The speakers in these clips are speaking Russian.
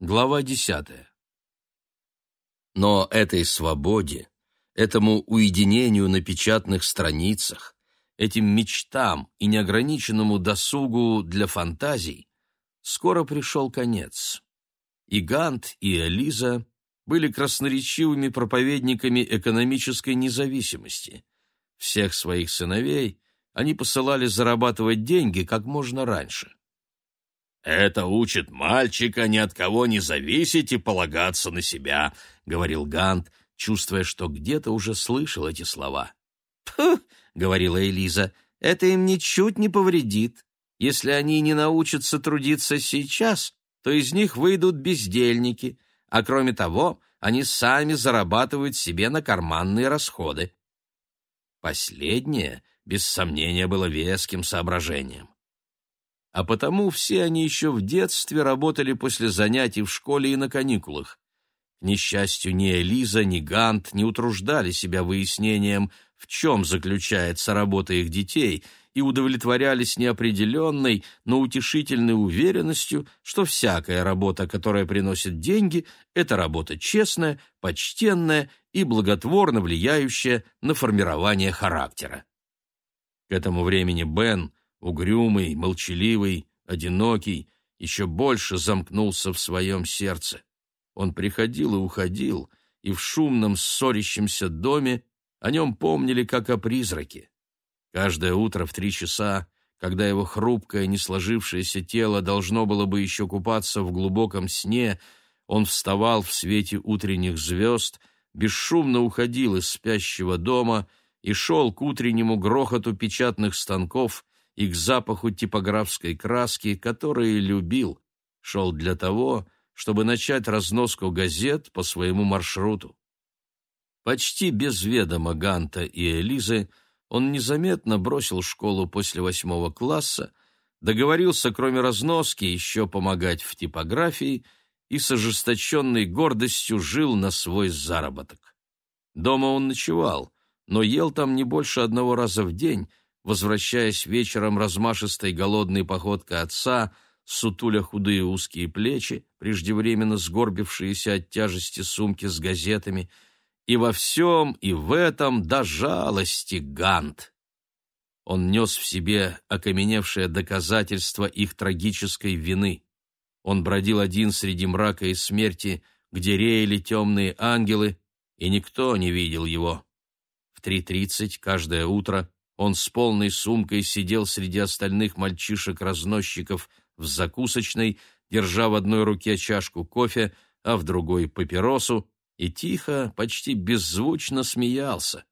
Глава десятая. Но этой свободе, этому уединению на печатных страницах, этим мечтам и неограниченному досугу для фантазий скоро пришел конец. И Гант, и Элиза были красноречивыми проповедниками экономической независимости. Всех своих сыновей они посылали зарабатывать деньги как можно раньше. «Это учит мальчика ни от кого не зависеть и полагаться на себя», — говорил Гант, чувствуя, что где-то уже слышал эти слова. Говорила Элиза, — «это им ничуть не повредит. Если они не научатся трудиться сейчас, то из них выйдут бездельники, а кроме того, они сами зарабатывают себе на карманные расходы». Последнее, без сомнения, было веским соображением а потому все они еще в детстве работали после занятий в школе и на каникулах. К несчастью, ни Элиза, ни Гант не утруждали себя выяснением, в чем заключается работа их детей, и удовлетворялись неопределенной, но утешительной уверенностью, что всякая работа, которая приносит деньги, это работа честная, почтенная и благотворно влияющая на формирование характера. К этому времени Бен — угрюмый, молчаливый, одинокий, еще больше замкнулся в своем сердце. Он приходил и уходил, и в шумном ссорящемся доме о нем помнили как о призраке. Каждое утро в три часа, когда его хрупкое, не сложившееся тело должно было бы еще купаться в глубоком сне, он вставал в свете утренних звезд, бесшумно уходил из спящего дома и шел к утреннему грохоту печатных станков — и к запаху типографской краски, который любил, шел для того, чтобы начать разноску газет по своему маршруту. Почти без ведома Ганта и Элизы он незаметно бросил школу после восьмого класса, договорился, кроме разноски, еще помогать в типографии и с ожесточенной гордостью жил на свой заработок. Дома он ночевал, но ел там не больше одного раза в день, возвращаясь вечером размашистой голодной походкой отца, сутуля худые узкие плечи, преждевременно сгорбившиеся от тяжести сумки с газетами, и во всем, и в этом до жалости Гант. Он нес в себе окаменевшее доказательство их трагической вины. Он бродил один среди мрака и смерти, где реяли темные ангелы, и никто не видел его. В три тридцать каждое утро он с полной сумкой сидел среди остальных мальчишек-разносчиков в закусочной, держа в одной руке чашку кофе, а в другой — папиросу, и тихо, почти беззвучно смеялся.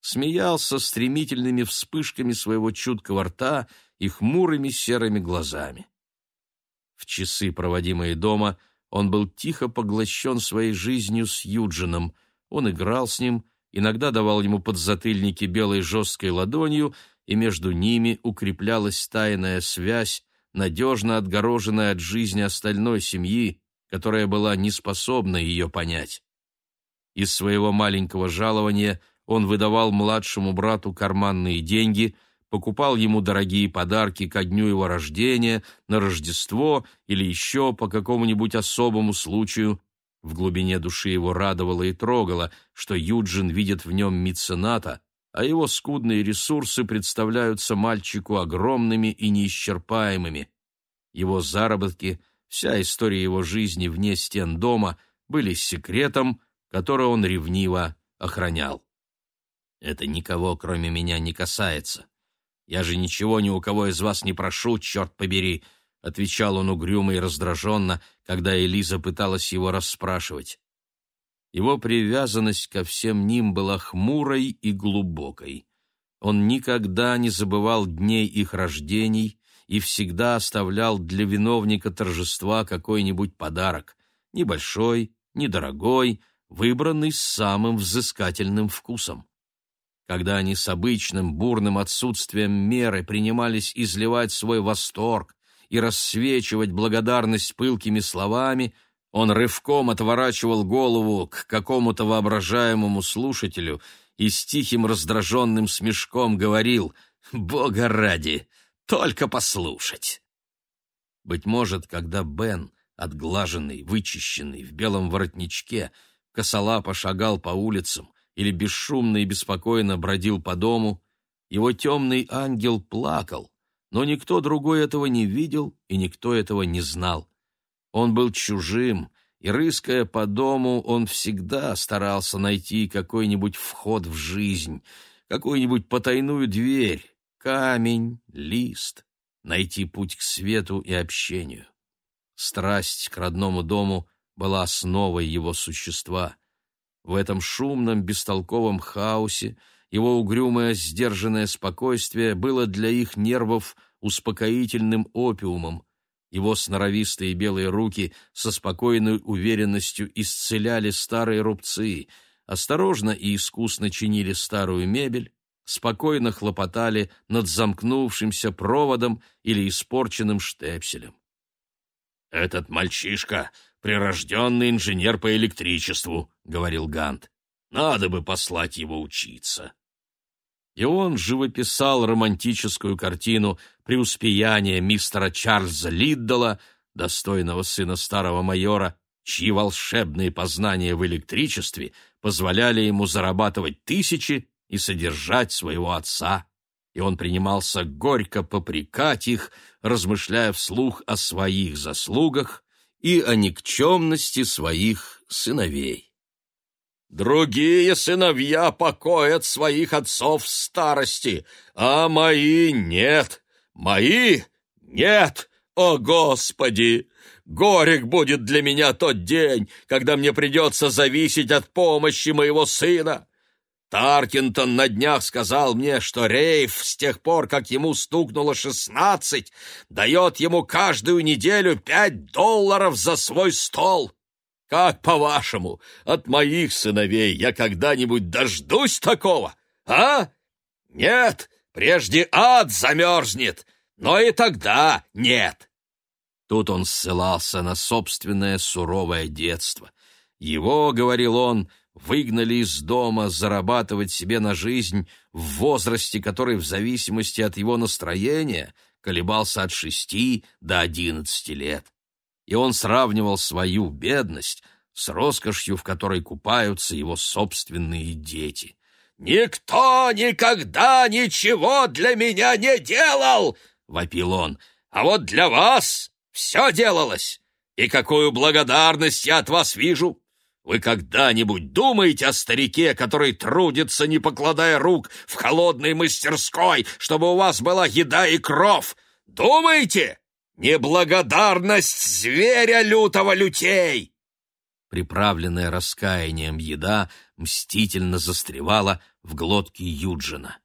Смеялся стремительными вспышками своего чуткого рта и хмурыми серыми глазами. В часы, проводимые дома, он был тихо поглощен своей жизнью с Юджином. Он играл с ним, иногда давал ему подзатыльники белой жесткой ладонью, и между ними укреплялась тайная связь, надежно отгороженная от жизни остальной семьи, которая была не способна ее понять. Из своего маленького жалования он выдавал младшему брату карманные деньги, покупал ему дорогие подарки ко дню его рождения, на Рождество или еще по какому-нибудь особому случаю, в глубине души его радовало и трогало, что Юджин видит в нем мецената, а его скудные ресурсы представляются мальчику огромными и неисчерпаемыми. Его заработки, вся история его жизни вне стен дома были секретом, который он ревниво охранял. «Это никого, кроме меня, не касается. Я же ничего ни у кого из вас не прошу, черт побери!» — отвечал он угрюмо и раздраженно, когда Элиза пыталась его расспрашивать. Его привязанность ко всем ним была хмурой и глубокой. Он никогда не забывал дней их рождений и всегда оставлял для виновника торжества какой-нибудь подарок, небольшой, недорогой, выбранный с самым взыскательным вкусом. Когда они с обычным бурным отсутствием меры принимались изливать свой восторг, и рассвечивать благодарность пылкими словами, он рывком отворачивал голову к какому-то воображаемому слушателю и с тихим раздраженным смешком говорил «Бога ради, только послушать!». Быть может, когда Бен, отглаженный, вычищенный, в белом воротничке, косолапо шагал по улицам или бесшумно и беспокойно бродил по дому, его темный ангел плакал, но никто другой этого не видел и никто этого не знал. Он был чужим, и, рыская по дому, он всегда старался найти какой-нибудь вход в жизнь, какую-нибудь потайную дверь, камень, лист, найти путь к свету и общению. Страсть к родному дому была основой его существа. В этом шумном, бестолковом хаосе его угрюмое, сдержанное спокойствие было для их нервов успокоительным опиумом, его сноровистые белые руки со спокойной уверенностью исцеляли старые рубцы, осторожно и искусно чинили старую мебель, спокойно хлопотали над замкнувшимся проводом или испорченным штепселем. «Этот мальчишка — прирожденный инженер по электричеству», — говорил Гант. «Надо бы послать его учиться» и он живописал романтическую картину преуспеяния мистера Чарльза Лиддала, достойного сына старого майора, чьи волшебные познания в электричестве позволяли ему зарабатывать тысячи и содержать своего отца. И он принимался горько попрекать их, размышляя вслух о своих заслугах и о никчемности своих сыновей. Другие сыновья покоят своих отцов в старости, а мои нет. Мои нет. О, Господи! Горек будет для меня тот день, когда мне придется зависеть от помощи моего сына. Таркинтон на днях сказал мне, что Рейф с тех пор, как ему стукнуло шестнадцать, дает ему каждую неделю пять долларов за свой стол. Как по-вашему, от моих сыновей я когда-нибудь дождусь такого, а? Нет, прежде ад замерзнет, но и тогда нет. Тут он ссылался на собственное суровое детство. Его, говорил он, выгнали из дома зарабатывать себе на жизнь в возрасте, который в зависимости от его настроения колебался от шести до одиннадцати лет и он сравнивал свою бедность с роскошью, в которой купаются его собственные дети. «Никто никогда ничего для меня не делал!» — вопил он. «А вот для вас все делалось, и какую благодарность я от вас вижу! Вы когда-нибудь думаете о старике, который трудится, не покладая рук, в холодной мастерской, чтобы у вас была еда и кров? Думаете? Неблагодарность зверя лютого лютей!» Приправленная раскаянием еда мстительно застревала в глотке Юджина.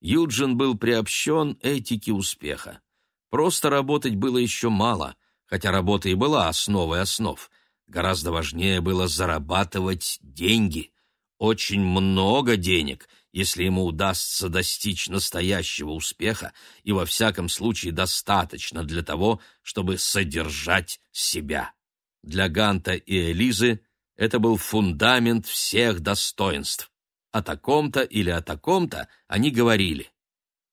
Юджин был приобщен этике успеха. Просто работать было еще мало, хотя работа и была основой основ. Гораздо важнее было зарабатывать деньги. Очень много денег — если ему удастся достичь настоящего успеха и во всяком случае достаточно для того, чтобы содержать себя. Для Ганта и Элизы это был фундамент всех достоинств. О таком-то или о таком-то они говорили.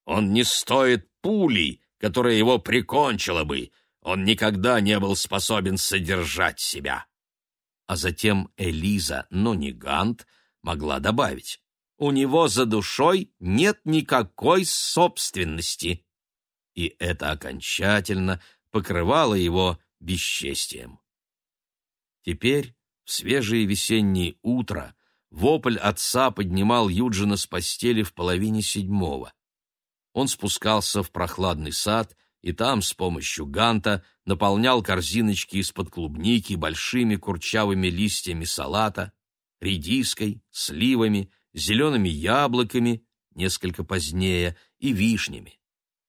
«Он не стоит пулей, которая его прикончила бы. Он никогда не был способен содержать себя». А затем Элиза, но не Гант, могла добавить у него за душой нет никакой собственности. И это окончательно покрывало его бесчестием. Теперь, в свежее весеннее утро, вопль отца поднимал Юджина с постели в половине седьмого. Он спускался в прохладный сад и там с помощью ганта наполнял корзиночки из-под клубники большими курчавыми листьями салата, редиской, сливами, зелеными яблоками, несколько позднее, и вишнями.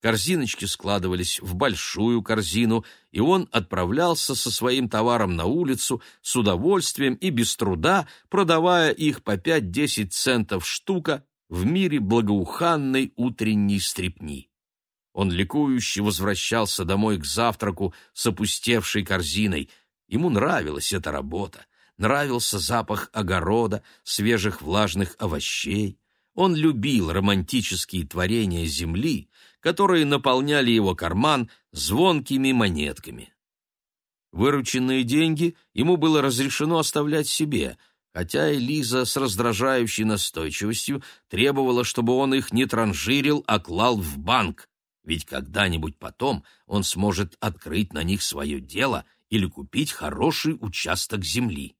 Корзиночки складывались в большую корзину, и он отправлялся со своим товаром на улицу с удовольствием и без труда, продавая их по пять-десять центов штука в мире благоуханной утренней стрепни. Он ликующе возвращался домой к завтраку с опустевшей корзиной. Ему нравилась эта работа нравился запах огорода, свежих влажных овощей. Он любил романтические творения земли, которые наполняли его карман звонкими монетками. Вырученные деньги ему было разрешено оставлять себе, хотя Элиза с раздражающей настойчивостью требовала, чтобы он их не транжирил, а клал в банк, ведь когда-нибудь потом он сможет открыть на них свое дело или купить хороший участок земли.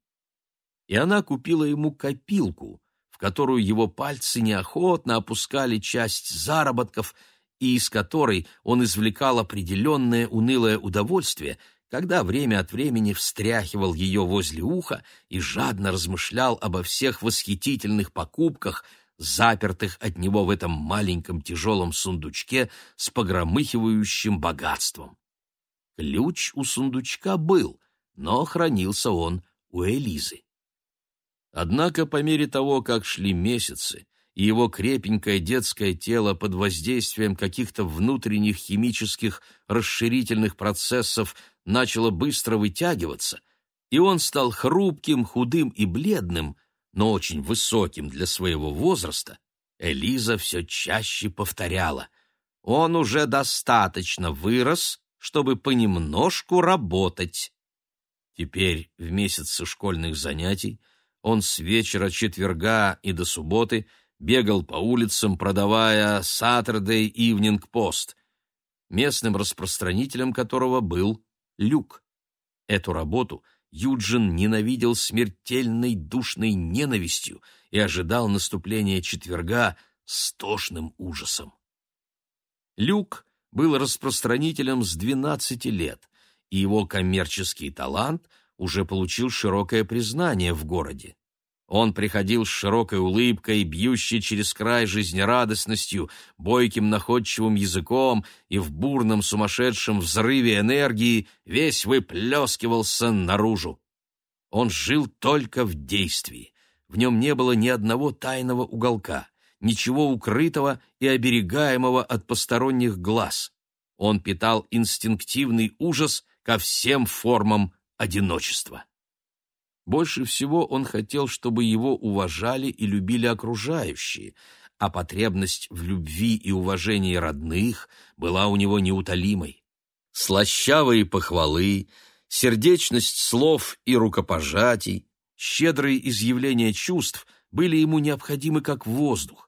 И она купила ему копилку, в которую его пальцы неохотно опускали часть заработков и из которой он извлекал определенное унылое удовольствие, когда время от времени встряхивал ее возле уха и жадно размышлял обо всех восхитительных покупках, запертых от него в этом маленьком тяжелом сундучке с погромыхивающим богатством. Ключ у сундучка был, но хранился он у Элизы. Однако по мере того, как шли месяцы, и его крепенькое детское тело под воздействием каких-то внутренних химических расширительных процессов начало быстро вытягиваться, и он стал хрупким, худым и бледным, но очень высоким для своего возраста, Элиза все чаще повторяла «Он уже достаточно вырос, чтобы понемножку работать». Теперь, в месяцы школьных занятий, он с вечера четверга и до субботы – бегал по улицам, продавая Saturday Evening Post, местным распространителем которого был Люк. Эту работу Юджин ненавидел смертельной душной ненавистью и ожидал наступления четверга с тошным ужасом. Люк был распространителем с 12 лет, и его коммерческий талант уже получил широкое признание в городе. Он приходил с широкой улыбкой, бьющей через край жизнерадостностью, бойким находчивым языком и в бурном сумасшедшем взрыве энергии весь выплескивался наружу. Он жил только в действии. В нем не было ни одного тайного уголка, ничего укрытого и оберегаемого от посторонних глаз. Он питал инстинктивный ужас ко всем формам одиночества. Больше всего он хотел, чтобы его уважали и любили окружающие, а потребность в любви и уважении родных была у него неутолимой. Слащавые похвалы, сердечность слов и рукопожатий, щедрые изъявления чувств были ему необходимы как воздух.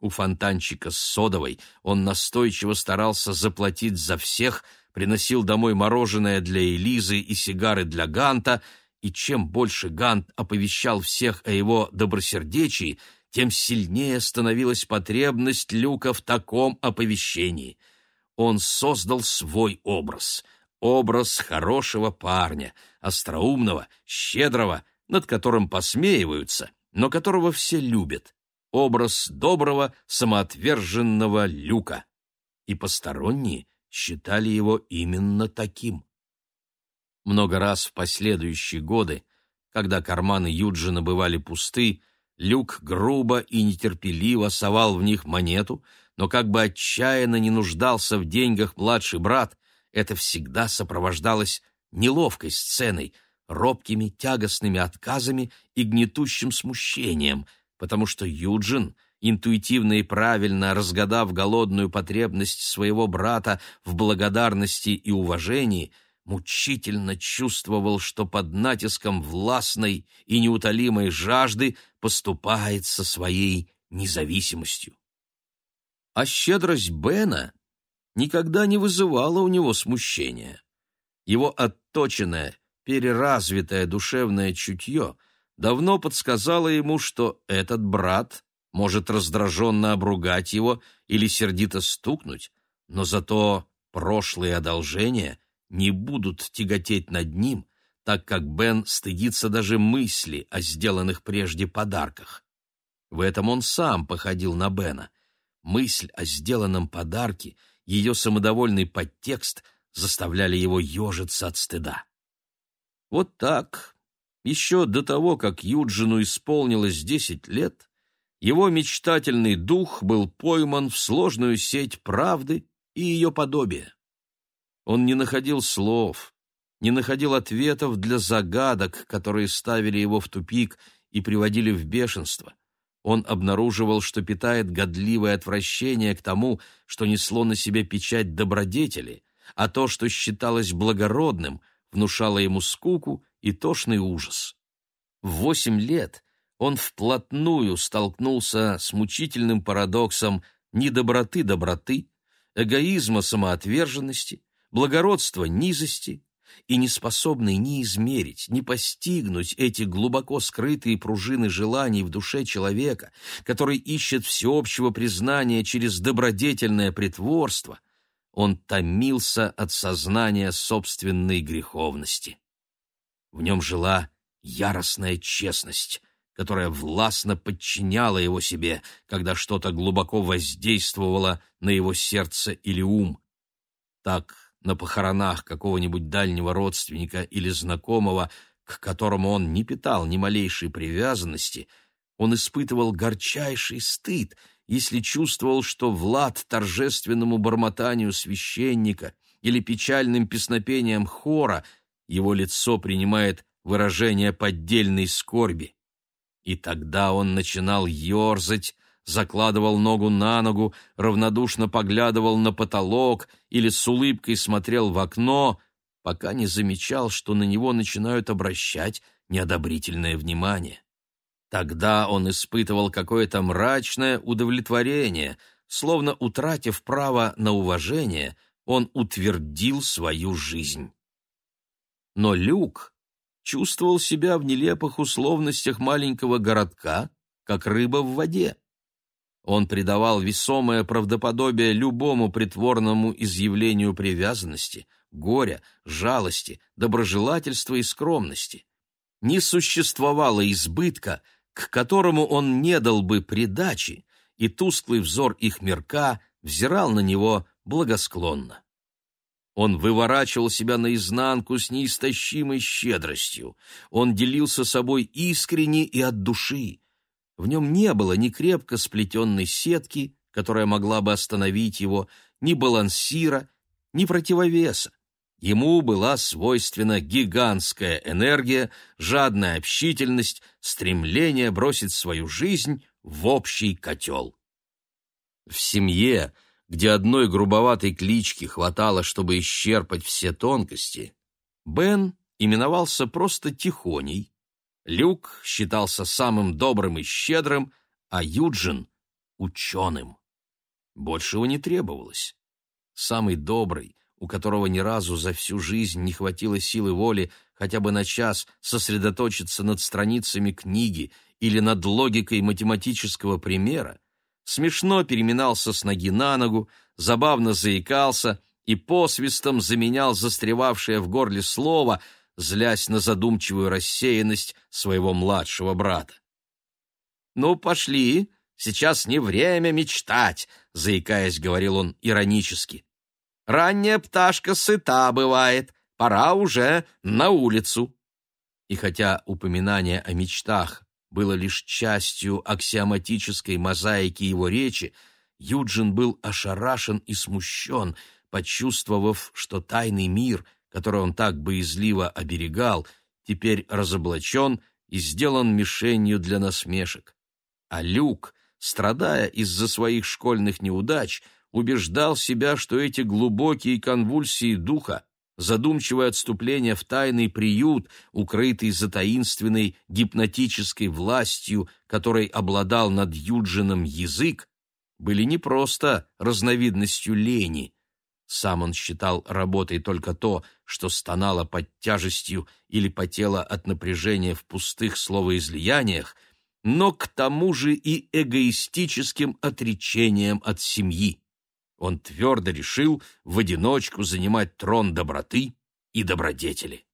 У фонтанчика с содовой он настойчиво старался заплатить за всех, приносил домой мороженое для Элизы и сигары для Ганта — и чем больше Гант оповещал всех о его добросердечии, тем сильнее становилась потребность Люка в таком оповещении. Он создал свой образ, образ хорошего парня, остроумного, щедрого, над которым посмеиваются, но которого все любят, образ доброго, самоотверженного Люка. И посторонние считали его именно таким. Много раз в последующие годы, когда карманы Юджина бывали пусты, Люк грубо и нетерпеливо совал в них монету, но как бы отчаянно не нуждался в деньгах младший брат, это всегда сопровождалось неловкой сценой, робкими тягостными отказами и гнетущим смущением, потому что Юджин, интуитивно и правильно разгадав голодную потребность своего брата в благодарности и уважении, мучительно чувствовал, что под натиском властной и неутолимой жажды поступает со своей независимостью. А щедрость Бена никогда не вызывала у него смущения. Его отточенное, переразвитое душевное чутье давно подсказало ему, что этот брат может раздраженно обругать его или сердито стукнуть, но зато прошлые одолжения — не будут тяготеть над ним, так как Бен стыдится даже мысли о сделанных прежде подарках. В этом он сам походил на Бена. Мысль о сделанном подарке, ее самодовольный подтекст заставляли его ежиться от стыда. Вот так, еще до того, как Юджину исполнилось десять лет, его мечтательный дух был пойман в сложную сеть правды и ее подобия. Он не находил слов, не находил ответов для загадок, которые ставили его в тупик и приводили в бешенство. Он обнаруживал, что питает годливое отвращение к тому, что несло на себе печать добродетели, а то, что считалось благородным, внушала ему скуку и тошный ужас. В восемь лет он вплотную столкнулся с мучительным парадоксом недоброты доброты, эгоизма самоотверженности, благородства низости, и не способный ни измерить, ни постигнуть эти глубоко скрытые пружины желаний в душе человека, который ищет всеобщего признания через добродетельное притворство, он томился от сознания собственной греховности. В нем жила яростная честность, которая властно подчиняла его себе, когда что-то глубоко воздействовало на его сердце или ум. Так на похоронах какого-нибудь дальнего родственника или знакомого, к которому он не питал ни малейшей привязанности, он испытывал горчайший стыд, если чувствовал, что Влад торжественному бормотанию священника или печальным песнопением хора его лицо принимает выражение поддельной скорби. И тогда он начинал ерзать, закладывал ногу на ногу, равнодушно поглядывал на потолок или с улыбкой смотрел в окно, пока не замечал, что на него начинают обращать неодобрительное внимание. Тогда он испытывал какое-то мрачное удовлетворение, словно утратив право на уважение, он утвердил свою жизнь. Но Люк чувствовал себя в нелепых условностях маленького городка, как рыба в воде. Он придавал весомое правдоподобие любому притворному изъявлению привязанности, горя, жалости, доброжелательства и скромности. Не существовало избытка, к которому он не дал бы придачи, и тусклый взор их мирка взирал на него благосклонно. Он выворачивал себя наизнанку с неистощимой щедростью. Он делился собой искренне и от души. В нем не было ни крепко сплетенной сетки, которая могла бы остановить его, ни балансира, ни противовеса. Ему была свойственна гигантская энергия, жадная общительность, стремление бросить свою жизнь в общий котел. В семье, где одной грубоватой клички хватало, чтобы исчерпать все тонкости, Бен именовался просто Тихоней, Люк считался самым добрым и щедрым, а Юджин — ученым. Большего не требовалось. Самый добрый, у которого ни разу за всю жизнь не хватило силы воли хотя бы на час сосредоточиться над страницами книги или над логикой математического примера, смешно переминался с ноги на ногу, забавно заикался и посвистом заменял застревавшее в горле слово — злясь на задумчивую рассеянность своего младшего брата. «Ну, пошли, сейчас не время мечтать», — заикаясь, говорил он иронически. «Ранняя пташка сыта бывает, пора уже на улицу». И хотя упоминание о мечтах было лишь частью аксиоматической мозаики его речи, Юджин был ошарашен и смущен, почувствовав, что тайный мир — который он так боязливо оберегал, теперь разоблачен и сделан мишенью для насмешек. А Люк, страдая из-за своих школьных неудач, убеждал себя, что эти глубокие конвульсии духа, задумчивое отступление в тайный приют, укрытый за таинственной гипнотической властью, которой обладал над Юджином язык, были не просто разновидностью лени, сам он считал работой только то, что стонало под тяжестью или потело от напряжения в пустых словоизлияниях, но к тому же и эгоистическим отречением от семьи. Он твердо решил в одиночку занимать трон доброты и добродетели.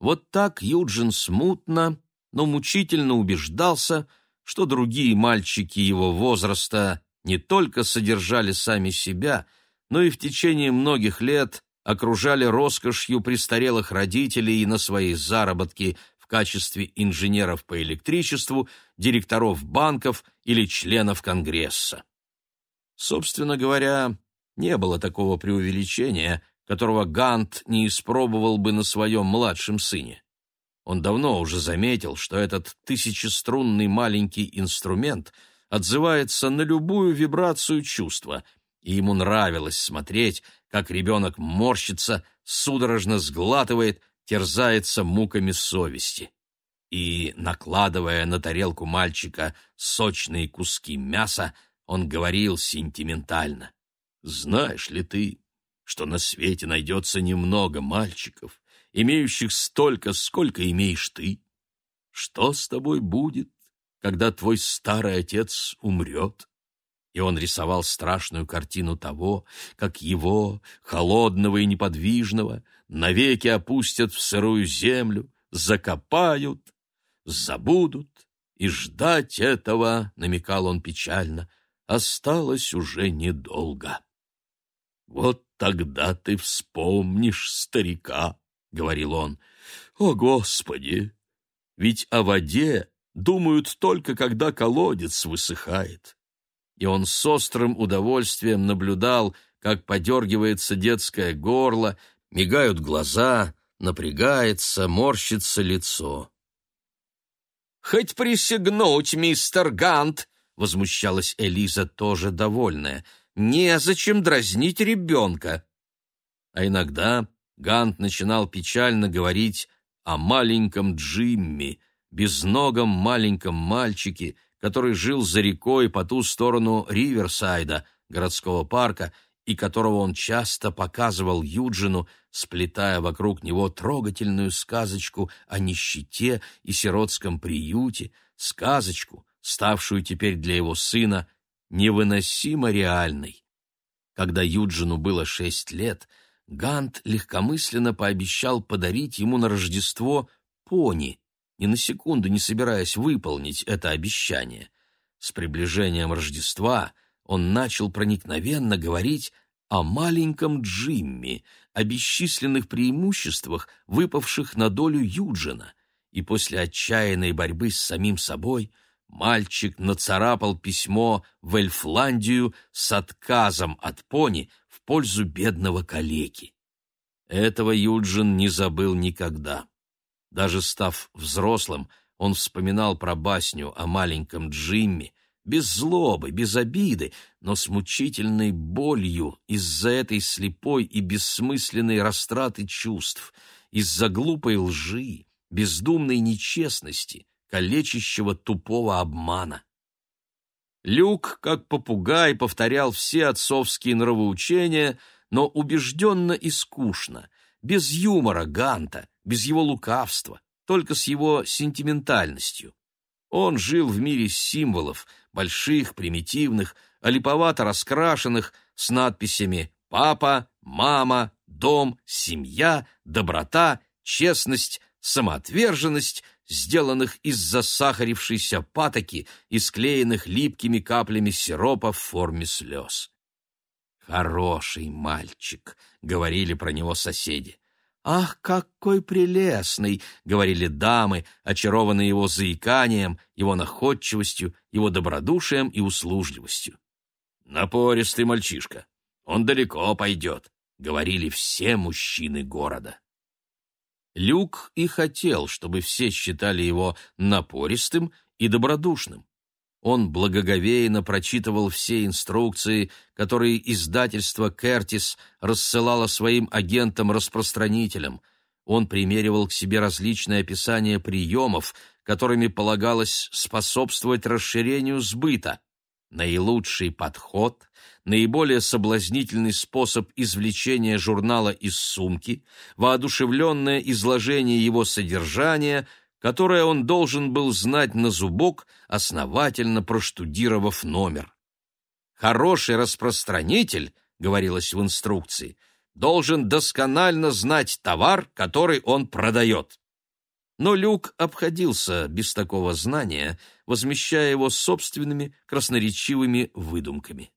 Вот так Юджин смутно, но мучительно убеждался, что другие мальчики его возраста не только содержали сами себя — но и в течение многих лет окружали роскошью престарелых родителей на свои заработки в качестве инженеров по электричеству, директоров банков или членов Конгресса. Собственно говоря, не было такого преувеличения, которого Гант не испробовал бы на своем младшем сыне. Он давно уже заметил, что этот тысячеструнный маленький инструмент отзывается на любую вибрацию чувства — и ему нравилось смотреть, как ребенок морщится, судорожно сглатывает, терзается муками совести. И, накладывая на тарелку мальчика сочные куски мяса, он говорил сентиментально. «Знаешь ли ты, что на свете найдется немного мальчиков, имеющих столько, сколько имеешь ты? Что с тобой будет, когда твой старый отец умрет?» и он рисовал страшную картину того, как его, холодного и неподвижного, навеки опустят в сырую землю, закопают, забудут, и ждать этого, намекал он печально, осталось уже недолго. «Вот тогда ты вспомнишь старика», — говорил он. «О, Господи! Ведь о воде думают только, когда колодец высыхает и он с острым удовольствием наблюдал, как подергивается детское горло, мигают глаза, напрягается, морщится лицо. «Хоть присягнуть, мистер Гант!» — возмущалась Элиза, тоже довольная. «Незачем дразнить ребенка!» А иногда Гант начинал печально говорить о маленьком Джимми, безногом маленьком мальчике, который жил за рекой по ту сторону Риверсайда, городского парка, и которого он часто показывал Юджину, сплетая вокруг него трогательную сказочку о нищете и сиротском приюте, сказочку, ставшую теперь для его сына невыносимо реальной. Когда Юджину было шесть лет, Гант легкомысленно пообещал подарить ему на Рождество пони, ни на секунду не собираясь выполнить это обещание. С приближением Рождества он начал проникновенно говорить о маленьком Джимми, о бесчисленных преимуществах, выпавших на долю Юджина, и после отчаянной борьбы с самим собой мальчик нацарапал письмо в Эльфландию с отказом от пони в пользу бедного калеки. Этого Юджин не забыл никогда. Даже став взрослым, он вспоминал про басню о маленьком Джимми, без злобы, без обиды, но с мучительной болью из-за этой слепой и бессмысленной растраты чувств, из-за глупой лжи, бездумной нечестности, калечащего тупого обмана. Люк, как попугай, повторял все отцовские нравоучения, но убежденно и скучно, без юмора Ганта, без его лукавства, только с его сентиментальностью. Он жил в мире символов, больших, примитивных, олиповато раскрашенных, с надписями «папа», «мама», «дом», «семья», «доброта», «честность», «самоотверженность», сделанных из засахарившейся патоки и склеенных липкими каплями сиропа в форме слез. «Хороший мальчик», — говорили про него соседи. «Ах, какой прелестный!» — говорили дамы, очарованные его заиканием, его находчивостью, его добродушием и услужливостью. «Напористый мальчишка, он далеко пойдет», — говорили все мужчины города. Люк и хотел, чтобы все считали его напористым и добродушным. Он благоговейно прочитывал все инструкции, которые издательство «Кертис» рассылало своим агентам-распространителям. Он примеривал к себе различные описания приемов, которыми полагалось способствовать расширению сбыта. Наилучший подход, наиболее соблазнительный способ извлечения журнала из сумки, воодушевленное изложение его содержания — которое он должен был знать на зубок, основательно проштудировав номер. «Хороший распространитель», — говорилось в инструкции, «должен досконально знать товар, который он продает». Но Люк обходился без такого знания, возмещая его собственными красноречивыми выдумками.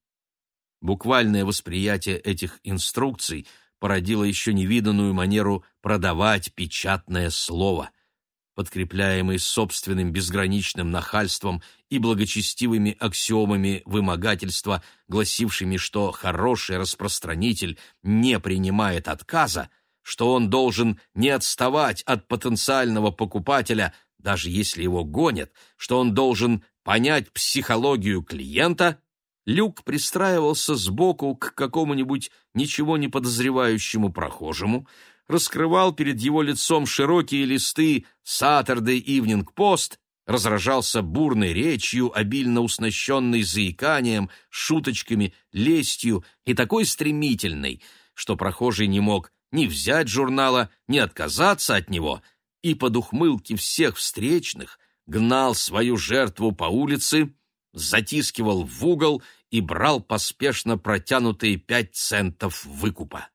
Буквальное восприятие этих инструкций породило еще невиданную манеру продавать печатное слово — подкрепляемый собственным безграничным нахальством и благочестивыми аксиомами вымогательства, гласившими, что хороший распространитель не принимает отказа, что он должен не отставать от потенциального покупателя, даже если его гонят, что он должен понять психологию клиента, Люк пристраивался сбоку к какому-нибудь ничего не подозревающему прохожему, раскрывал перед его лицом широкие листы Saturday Evening Post, разражался бурной речью, обильно уснащенной заиканием, шуточками, лестью и такой стремительной, что прохожий не мог ни взять журнала, ни отказаться от него, и под ухмылки всех встречных гнал свою жертву по улице, затискивал в угол и брал поспешно протянутые пять центов выкупа.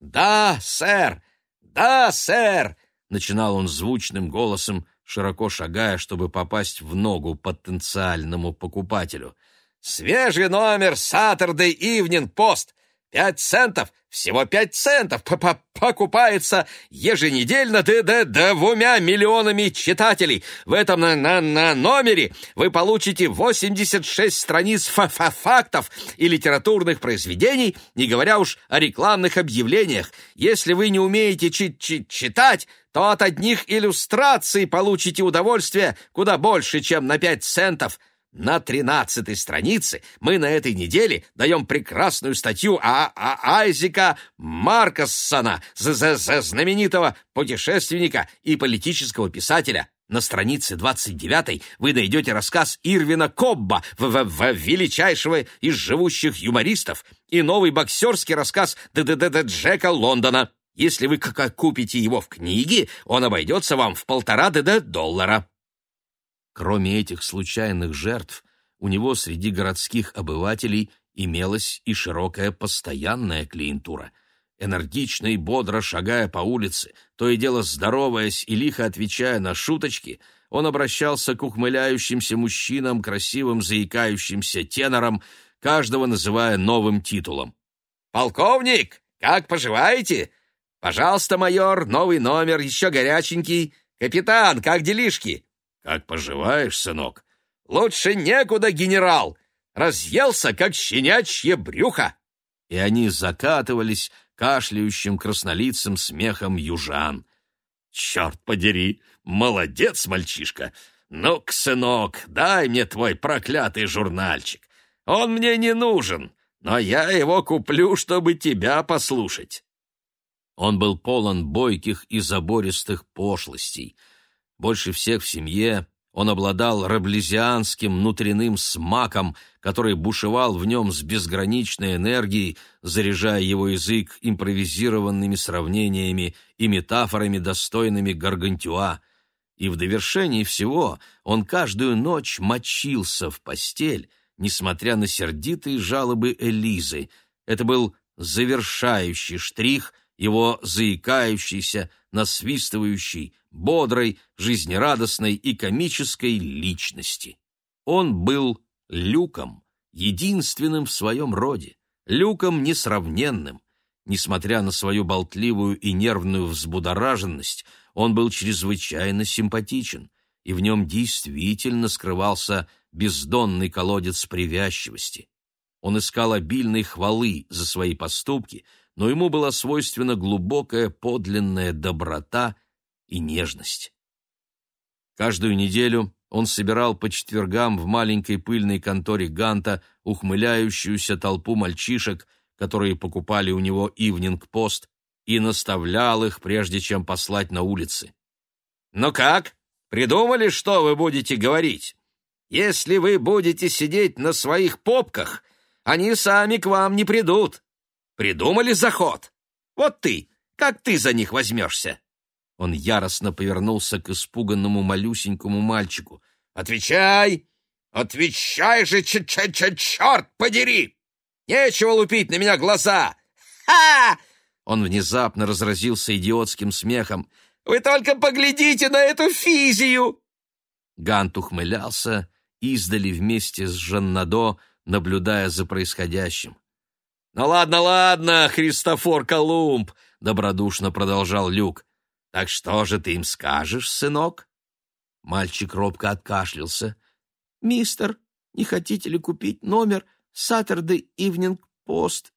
«Да, сэр! Да, сэр!» — начинал он звучным голосом, широко шагая, чтобы попасть в ногу потенциальному покупателю. «Свежий номер Saturday Evening Post! Пять центов! Всего пять центов! П -п Покупается еженедельно д -д двумя миллионами читателей! В этом на, на, на номере вы получите 86 страниц фа -фа фактов и литературных произведений, не говоря уж о рекламных объявлениях. Если вы не умеете чи чи читать, то от одних иллюстраций получите удовольствие куда больше, чем на пять центов – на тринадцатой странице мы на этой неделе даем прекрасную статью о, о Айзека Маркассона, знаменитого путешественника и политического писателя. На странице 29 вы найдете рассказ Ирвина Кобба, в -в -в величайшего из живущих юмористов, и новый боксерский рассказ Д -д -д Джека Лондона. Если вы купите его в книге, он обойдется вам в полтора д -д доллара. Кроме этих случайных жертв, у него среди городских обывателей имелась и широкая постоянная клиентура. Энергично и бодро шагая по улице, то и дело здороваясь и лихо отвечая на шуточки, он обращался к ухмыляющимся мужчинам, красивым заикающимся тенорам, каждого называя новым титулом. «Полковник, как поживаете? Пожалуйста, майор, новый номер, еще горяченький. Капитан, как делишки? «Как поживаешь, сынок?» «Лучше некуда, генерал! Разъелся, как щенячье брюхо!» И они закатывались кашляющим краснолицым смехом южан. «Черт подери! Молодец, мальчишка! Ну-ка, сынок, дай мне твой проклятый журнальчик. Он мне не нужен, но я его куплю, чтобы тебя послушать». Он был полон бойких и забористых пошлостей — больше всех в семье он обладал раблезианским внутренним смаком, который бушевал в нем с безграничной энергией, заряжая его язык импровизированными сравнениями и метафорами, достойными Гаргантюа. И в довершении всего он каждую ночь мочился в постель, несмотря на сердитые жалобы Элизы. Это был завершающий штрих его заикающийся, насвистывающий, бодрой, жизнерадостной и комической личности. Он был Люком, единственным в своем роде, Люком несравненным. Несмотря на свою болтливую и нервную взбудораженность, он был чрезвычайно симпатичен, и в нем действительно скрывался бездонный колодец привязчивости. Он искал обильной хвалы за свои поступки — но ему была свойственна глубокая подлинная доброта и нежность. Каждую неделю он собирал по четвергам в маленькой пыльной конторе Ганта ухмыляющуюся толпу мальчишек, которые покупали у него «Ивнинг-пост», и наставлял их, прежде чем послать на улицы. «Ну как? Придумали, что вы будете говорить? Если вы будете сидеть на своих попках, они сами к вам не придут. Придумали заход? Вот ты, как ты за них возьмешься?» Он яростно повернулся к испуганному малюсенькому мальчику. «Отвечай! Отвечай же, ч -ч -ч черт подери! Нечего лупить на меня глаза! Ха!» Он внезапно разразился идиотским смехом. «Вы только поглядите на эту физию!» Гант ухмылялся, издали вместе с Жаннадо, наблюдая за происходящим. «Ну ладно, ладно, Христофор Колумб!» — добродушно продолжал Люк. «Так что же ты им скажешь, сынок?» Мальчик робко откашлялся. «Мистер, не хотите ли купить номер Saturday Evening Post?»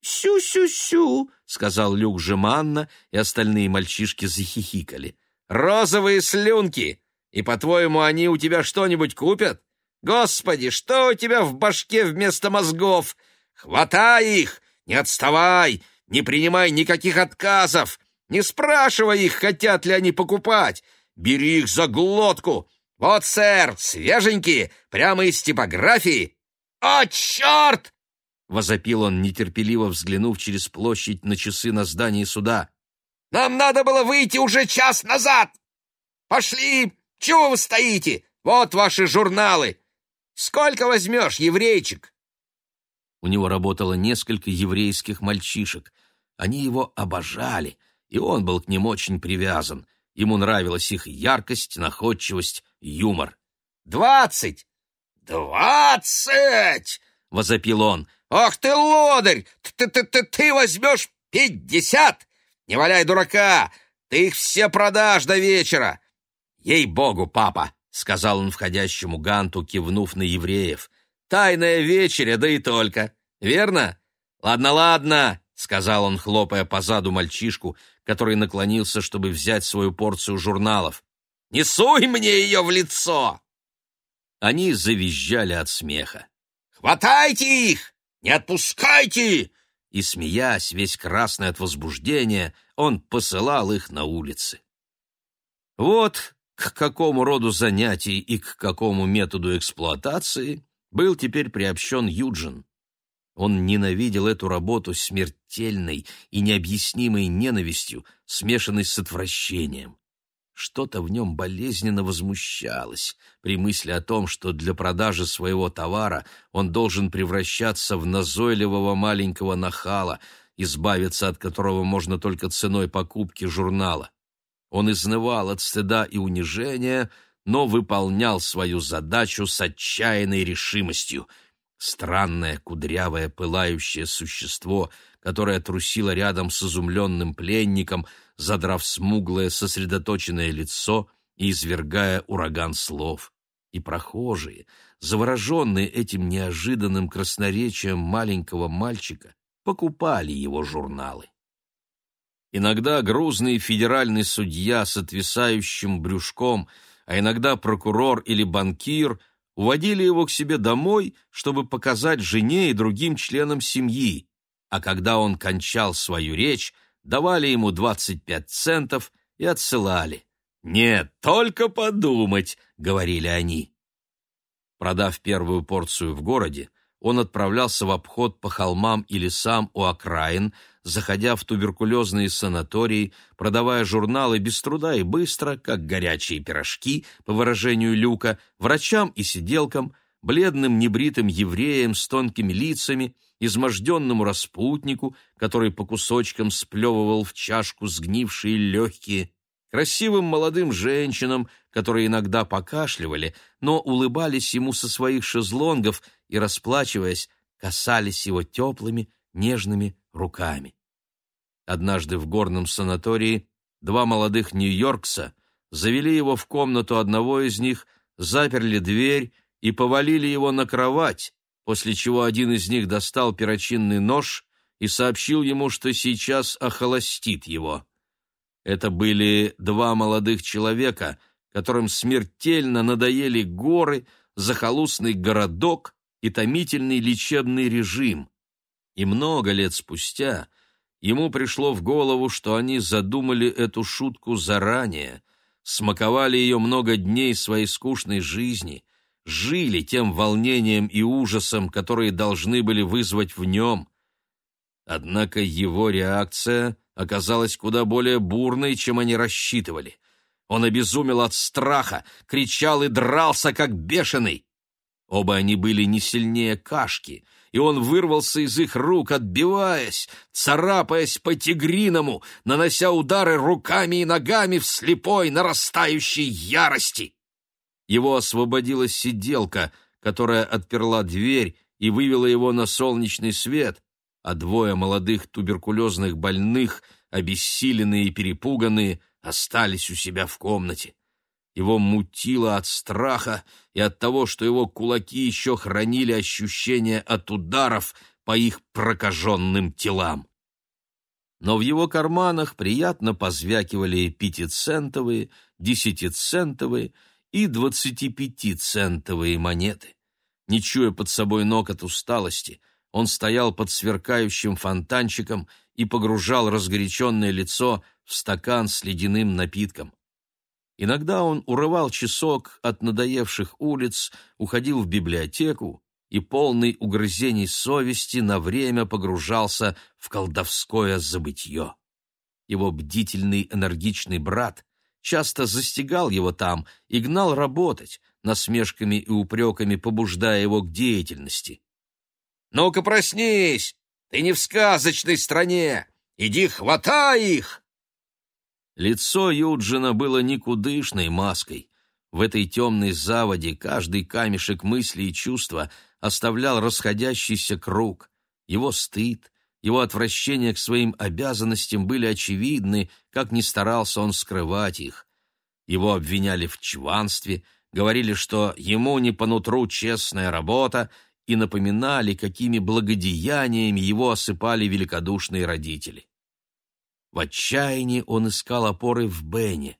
«Сю-сю-сю!» — сказал Люк жеманно, и остальные мальчишки захихикали. «Розовые слюнки! И, по-твоему, они у тебя что-нибудь купят? Господи, что у тебя в башке вместо мозгов? Хватай их! Не отставай! Не принимай никаких отказов! Не спрашивай их, хотят ли они покупать! Бери их за глотку! Вот, сэр, свеженькие, прямо из типографии! О, черт! — возопил он, нетерпеливо взглянув через площадь на часы на здании суда. «Нам надо было выйти уже час назад! Пошли! Чего вы стоите? Вот ваши журналы! Сколько возьмешь, еврейчик?» У него работало несколько еврейских мальчишек. Они его обожали, и он был к ним очень привязан. Ему нравилась их яркость, находчивость, юмор. «Двадцать! Двадцать!» — возопил он. «Ах ты, лодырь! Ты, ты, ты, ты возьмешь пятьдесят! Не валяй дурака! Ты их все продашь до вечера! Ей-богу, папа!» — сказал он входящему Ганту, кивнув на евреев. «Тайная вечеря, да и только. Верно? Ладно, ладно!» — сказал он, хлопая по заду мальчишку, который наклонился, чтобы взять свою порцию журналов. «Не суй мне ее в лицо!» Они завизжали от смеха. «Хватайте их! Не отпускайте!» И, смеясь, весь красный от возбуждения, он посылал их на улицы. Вот к какому роду занятий и к какому методу эксплуатации был теперь приобщен Юджин. Он ненавидел эту работу смертельной и необъяснимой ненавистью, смешанной с отвращением. Что-то в нем болезненно возмущалось при мысли о том, что для продажи своего товара он должен превращаться в назойливого маленького нахала, избавиться от которого можно только ценой покупки журнала. Он изнывал от стыда и унижения, но выполнял свою задачу с отчаянной решимостью. Странное, кудрявое, пылающее существо, которое трусило рядом с изумленным пленником — задрав смуглое сосредоточенное лицо и извергая ураган слов. И прохожие, завороженные этим неожиданным красноречием маленького мальчика, покупали его журналы. Иногда грузный федеральный судья с отвисающим брюшком, а иногда прокурор или банкир уводили его к себе домой, чтобы показать жене и другим членам семьи, а когда он кончал свою речь, давали ему 25 центов и отсылали. «Нет, только подумать», — говорили они. Продав первую порцию в городе, он отправлялся в обход по холмам и лесам у окраин, заходя в туберкулезные санатории, продавая журналы без труда и быстро, как горячие пирожки, по выражению Люка, врачам и сиделкам, бледным небритым евреям с тонкими лицами — изможденному распутнику, который по кусочкам сплевывал в чашку сгнившие легкие, красивым молодым женщинам, которые иногда покашливали, но улыбались ему со своих шезлонгов и, расплачиваясь, касались его теплыми, нежными руками. Однажды в горном санатории два молодых нью-йоркса завели его в комнату одного из них, заперли дверь и повалили его на кровать, после чего один из них достал перочинный нож и сообщил ему, что сейчас охолостит его. Это были два молодых человека, которым смертельно надоели горы, захолустный городок и томительный лечебный режим. И много лет спустя ему пришло в голову, что они задумали эту шутку заранее, смаковали ее много дней своей скучной жизни — жили тем волнением и ужасом, которые должны были вызвать в нем. Однако его реакция оказалась куда более бурной, чем они рассчитывали. Он обезумел от страха, кричал и дрался, как бешеный. Оба они были не сильнее кашки, и он вырвался из их рук, отбиваясь, царапаясь по тигриному, нанося удары руками и ногами в слепой нарастающей ярости. Его освободила сиделка, которая отперла дверь и вывела его на солнечный свет, а двое молодых туберкулезных больных, обессиленные и перепуганные, остались у себя в комнате. Его мутило от страха и от того, что его кулаки еще хранили ощущение от ударов по их прокаженным телам. Но в его карманах приятно позвякивали пятицентовые, десятицентовые и двадцатипятицентовые монеты. Не чуя под собой ног от усталости, он стоял под сверкающим фонтанчиком и погружал разгоряченное лицо в стакан с ледяным напитком. Иногда он урывал часок от надоевших улиц, уходил в библиотеку и, полный угрызений совести, на время погружался в колдовское забытье. Его бдительный энергичный брат часто застигал его там и гнал работать, насмешками и упреками побуждая его к деятельности. «Ну-ка проснись! Ты не в сказочной стране! Иди хватай их!» Лицо Юджина было никудышной маской. В этой темной заводе каждый камешек мысли и чувства оставлял расходящийся круг. Его стыд, его отвращение к своим обязанностям были очевидны, как ни старался он скрывать их. Его обвиняли в чванстве, говорили, что ему не по нутру честная работа, и напоминали, какими благодеяниями его осыпали великодушные родители. В отчаянии он искал опоры в Бене.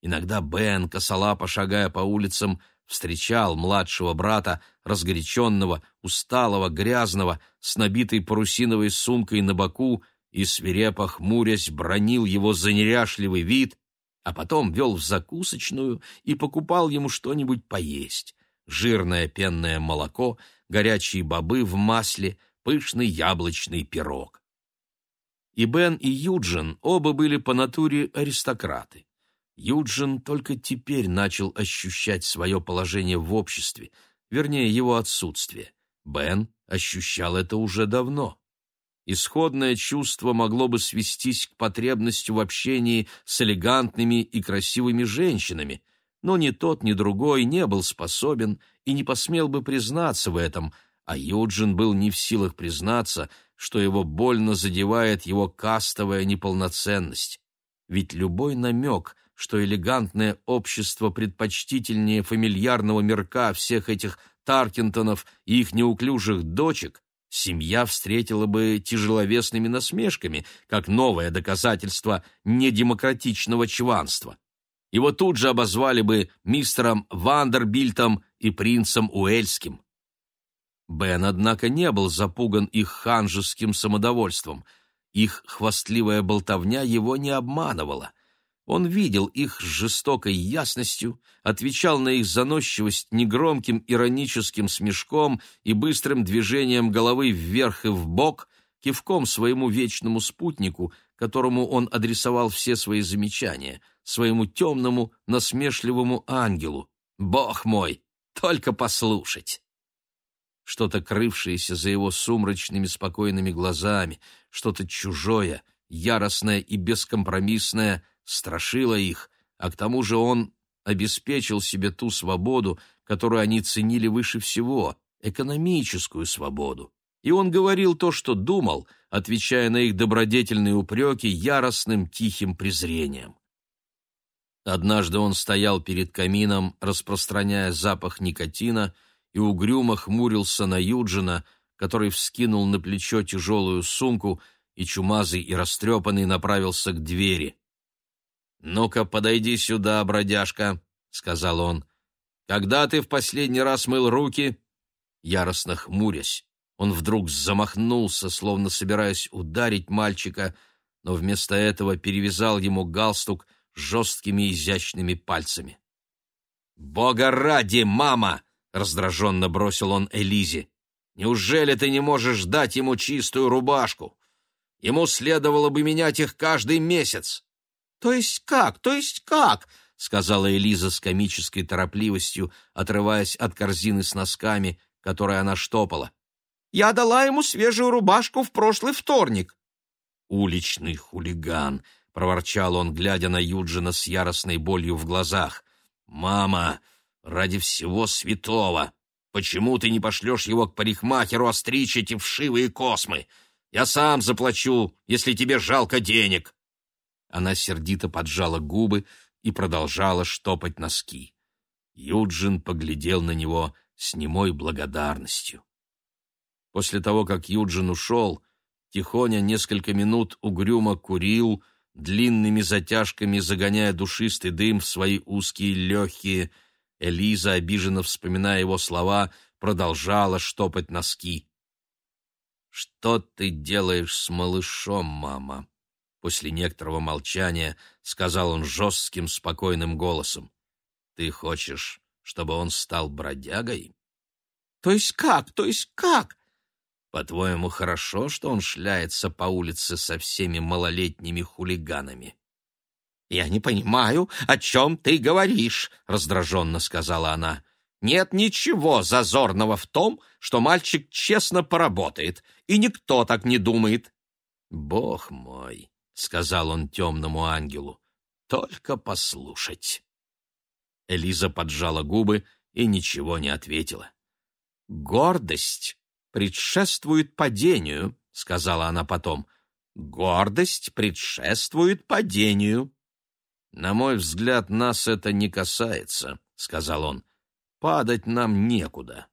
Иногда Бен, косолапо шагая по улицам, встречал младшего брата, разгоряченного, усталого, грязного, с набитой парусиновой сумкой на боку и, свирепо хмурясь, бронил его за неряшливый вид, а потом вел в закусочную и покупал ему что-нибудь поесть — жирное пенное молоко, горячие бобы в масле, пышный яблочный пирог. И Бен, и Юджин оба были по натуре аристократы. Юджин только теперь начал ощущать свое положение в обществе, вернее, его отсутствие. Бен ощущал это уже давно. Исходное чувство могло бы свестись к потребности в общении с элегантными и красивыми женщинами, но ни тот, ни другой не был способен и не посмел бы признаться в этом, а Юджин был не в силах признаться, что его больно задевает его кастовая неполноценность. Ведь любой намек — что элегантное общество предпочтительнее фамильярного мирка всех этих Таркинтонов и их неуклюжих дочек, семья встретила бы тяжеловесными насмешками, как новое доказательство недемократичного чванства. Его тут же обозвали бы мистером Вандербильтом и принцем Уэльским. Бен, однако, не был запуган их ханжеским самодовольством. Их хвастливая болтовня его не обманывала. Он видел их с жестокой ясностью, отвечал на их заносчивость негромким ироническим смешком и быстрым движением головы вверх и вбок, кивком своему вечному спутнику, которому он адресовал все свои замечания, своему темному, насмешливому ангелу. «Бог мой! Только послушать!» Что-то крывшееся за его сумрачными спокойными глазами, что-то чужое, яростное и бескомпромиссное — страшила их, а к тому же он обеспечил себе ту свободу, которую они ценили выше всего, экономическую свободу. И он говорил то, что думал, отвечая на их добродетельные упреки яростным тихим презрением. Однажды он стоял перед камином, распространяя запах никотина, и угрюмо хмурился на Юджина, который вскинул на плечо тяжелую сумку и, чумазый и растрепанный, направился к двери. «Ну-ка, подойди сюда, бродяжка», — сказал он. «Когда ты в последний раз мыл руки?» Яростно хмурясь, он вдруг замахнулся, словно собираясь ударить мальчика, но вместо этого перевязал ему галстук жесткими изящными пальцами. «Бога ради, мама!» — раздраженно бросил он Элизе. «Неужели ты не можешь дать ему чистую рубашку? Ему следовало бы менять их каждый месяц». «То есть как? То есть как?» — сказала Элиза с комической торопливостью, отрываясь от корзины с носками, которые она штопала. «Я дала ему свежую рубашку в прошлый вторник». «Уличный хулиган», — проворчал он, глядя на Юджина с яростной болью в глазах. «Мама, ради всего святого, почему ты не пошлешь его к парикмахеру остричь эти вшивые космы? Я сам заплачу, если тебе жалко денег». Она сердито поджала губы и продолжала штопать носки. Юджин поглядел на него с немой благодарностью. После того, как Юджин ушел, Тихоня несколько минут угрюмо курил, длинными затяжками загоняя душистый дым в свои узкие легкие, Элиза, обиженно вспоминая его слова, продолжала штопать носки. «Что ты делаешь с малышом, мама?» После некоторого молчания сказал он жестким, спокойным голосом. «Ты хочешь, чтобы он стал бродягой?» «То есть как? То есть как?» «По-твоему, хорошо, что он шляется по улице со всеми малолетними хулиганами?» «Я не понимаю, о чем ты говоришь», — раздраженно сказала она. «Нет ничего зазорного в том, что мальчик честно поработает, и никто так не думает». «Бог мой», — сказал он темному ангелу, — «только послушать». Элиза поджала губы и ничего не ответила. «Гордость предшествует падению», — сказала она потом. «Гордость предшествует падению». «На мой взгляд, нас это не касается», — сказал он. «Падать нам некуда».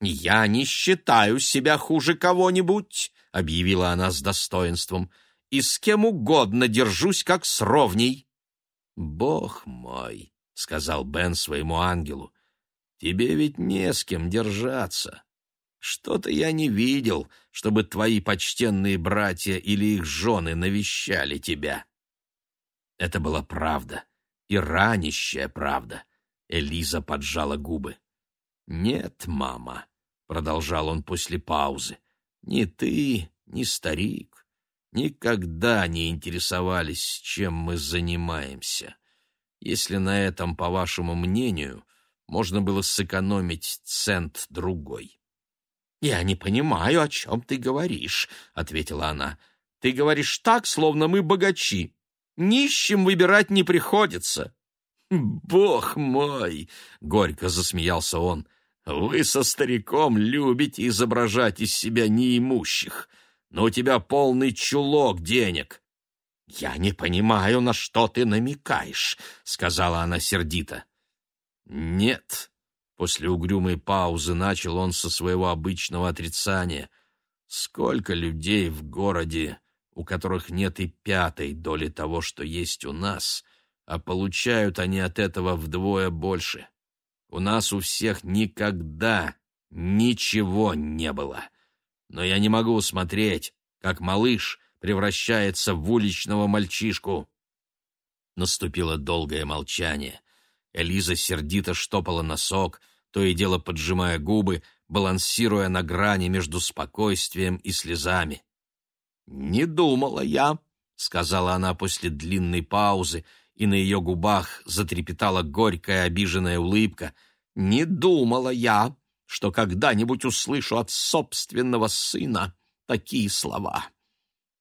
«Я не считаю себя хуже кого-нибудь», — объявила она с достоинством, «и с кем угодно держусь, как с ровней». «Бог мой», — сказал Бен своему ангелу, — «тебе ведь не с кем держаться. Что-то я не видел, чтобы твои почтенные братья или их жены навещали тебя». Это была правда, и ранящая правда. Элиза поджала губы. «Нет, мама», — продолжал он после паузы, — «ни ты, ни старик никогда не интересовались, чем мы занимаемся. Если на этом, по вашему мнению, можно было сэкономить цент другой». «Я не понимаю, о чем ты говоришь», — ответила она. «Ты говоришь так, словно мы богачи. Нищим выбирать не приходится. Бог мой, горько засмеялся он. Вы со стариком любите изображать из себя неимущих, но у тебя полный чулок денег. Я не понимаю, на что ты намекаешь, сказала она сердито. Нет, после угрюмой паузы начал он со своего обычного отрицания. Сколько людей в городе у которых нет и пятой доли того, что есть у нас, а получают они от этого вдвое больше. У нас у всех никогда ничего не было. Но я не могу смотреть, как малыш превращается в уличного мальчишку. Наступило долгое молчание. Элиза сердито штопала носок, то и дело поджимая губы, балансируя на грани между спокойствием и слезами. «Не думала я», — сказала она после длинной паузы, и на ее губах затрепетала горькая обиженная улыбка. «Не думала я, что когда-нибудь услышу от собственного сына такие слова».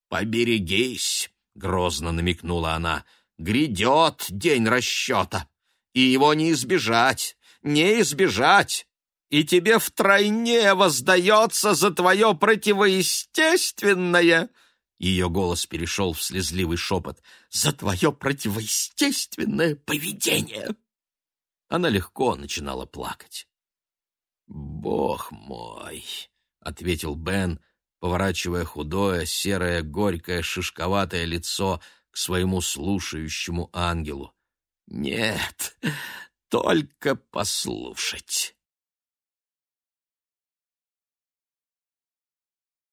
«Поберегись», — грозно намекнула она, — «грядет день расчета, и его не избежать, не избежать» и тебе втройне воздается за твое противоестественное...» Ее голос перешел в слезливый шепот. «За твое противоестественное поведение!» Она легко начинала плакать. «Бог мой!» — ответил Бен, поворачивая худое, серое, горькое, шишковатое лицо к своему слушающему ангелу. «Нет, только послушать!»